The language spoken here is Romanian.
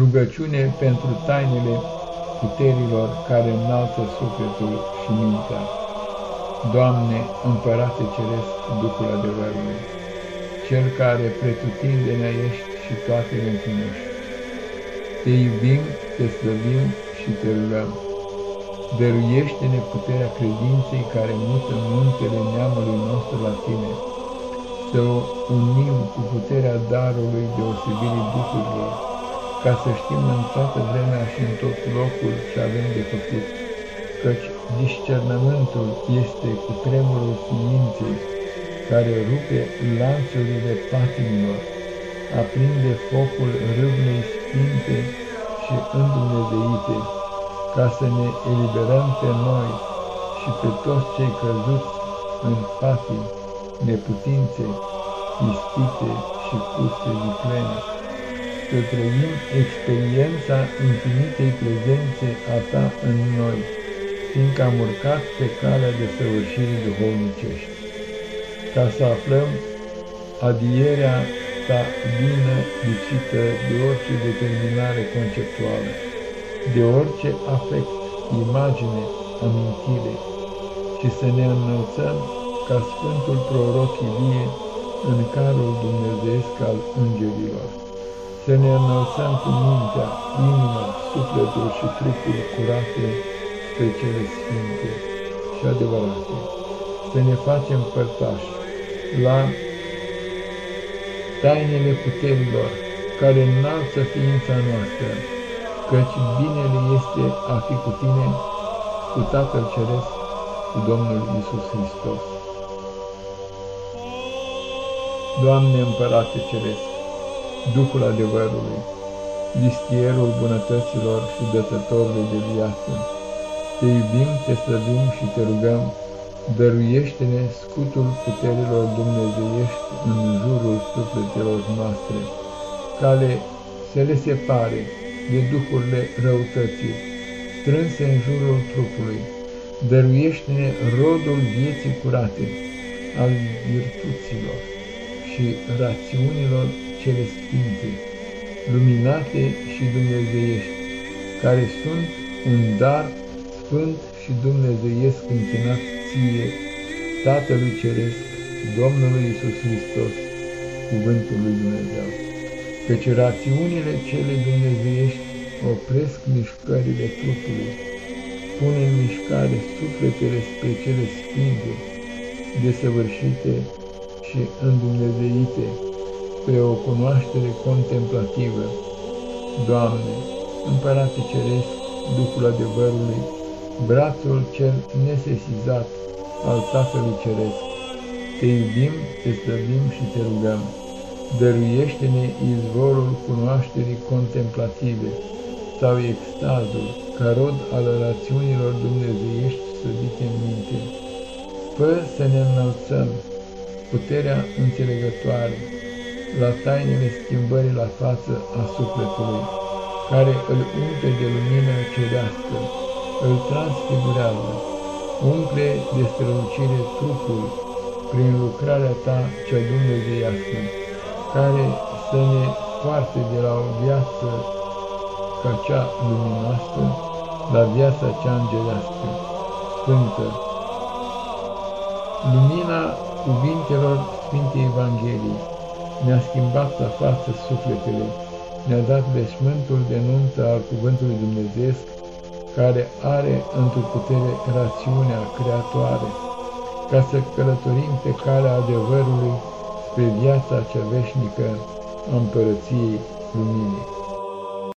Rugăciune pentru tainele puterilor care înalță sufletul și mintea. Doamne, Împărate Ceresc, Duhul adevărului, Cel care pretutindenea ești și toate le împlinești. Te iubim, te slăbim și te rugăm. Dăruiește-ne puterea credinței care mută muntele neamului nostru la Tine, să o unim cu puterea darului deosebirii Duhurilor, ca să știm în toată vremea și în tot locul ce avem de făcut, căci discernământul este cu tremurul ființei, care rupe lanțurile patimilor, aprinde focul râvnei sfinte și îndumnezeite, ca să ne eliberăm pe noi și pe toți cei căzuți în patii, neputințe, ispite și curse viclene să trăim experiența infinitei prezențe a Ta în noi, fiindcă am urcat pe calea de săvârșirii duhovnicești, ca să aflăm adierea Ta lină lipsită de orice determinare conceptuală, de orice afect, imagine, amintire, și să ne înălțăm ca Sfântul Proroc Ilie în carul dumnezeesc al îngerilor să ne înălțăm cu mintea, inima, sufletul și trupul curate spre cele sfinte și adevărate, să ne facem părtași la tainele puterilor care înalță ființa noastră, căci binele este a fi cu tine, cu Tatăl Ceresc, cu Domnul Isus Hristos. Doamne Împărate Ceresc, Duhul adevărului, listierul bunătăților și dătătorului de viață. Te iubim, te slăbim și te rugăm, dăruiește-ne scutul puterilor dumnezeiești în jurul sufletelor noastre, cale să le separe de duhurile răutății, strânse în jurul trupului. Dăruiește-ne rodul vieții curate, al virtuților și rațiunilor cele sfinte, luminate și dumnezeiești, care sunt un dar sfânt și dumnezeiesc închinat ție, Tatălui Ceresc, Domnului Isus Hristos, Cuvântul lui Dumnezeu. Căci rațiunile cele dumnezeiești opresc mișcările trupului, pune în mișcare sufletele spre cele sfinte, desăvârșite și îndumnezeite, spre o cunoaștere contemplativă. Doamne, Împărate Ceresc, Duhul adevărului, brațul cel nesesizat al Tatălui Ceresc, te iubim, te slăbim și te rugăm. Dăruiește-ne izvorul cunoașterii contemplative sau extazul, ca rod al rațiunilor dumnezeiești sădite în minte. Fă să ne înălțăm puterea înțelegătoare, la tainele schimbării la față a sufletului, care îl umple de lumină cerească, îl transfigurează, umple de strălucire trupul prin lucrarea ta cea dumnezeiască, care să ne poarte de la o viață ca cea luminoasă la viața cea îngerească, sfântă. Lumina cuvintelor Sfintei Evangheliei, ne-a schimbat la față sufletele, ne-a dat veșmântul de nuntă al Cuvântului Dumnezeu, care are într-o putere rațiunea creatoare, ca să călătorim pe calea adevărului spre viața cea veșnică a împărăției luminii.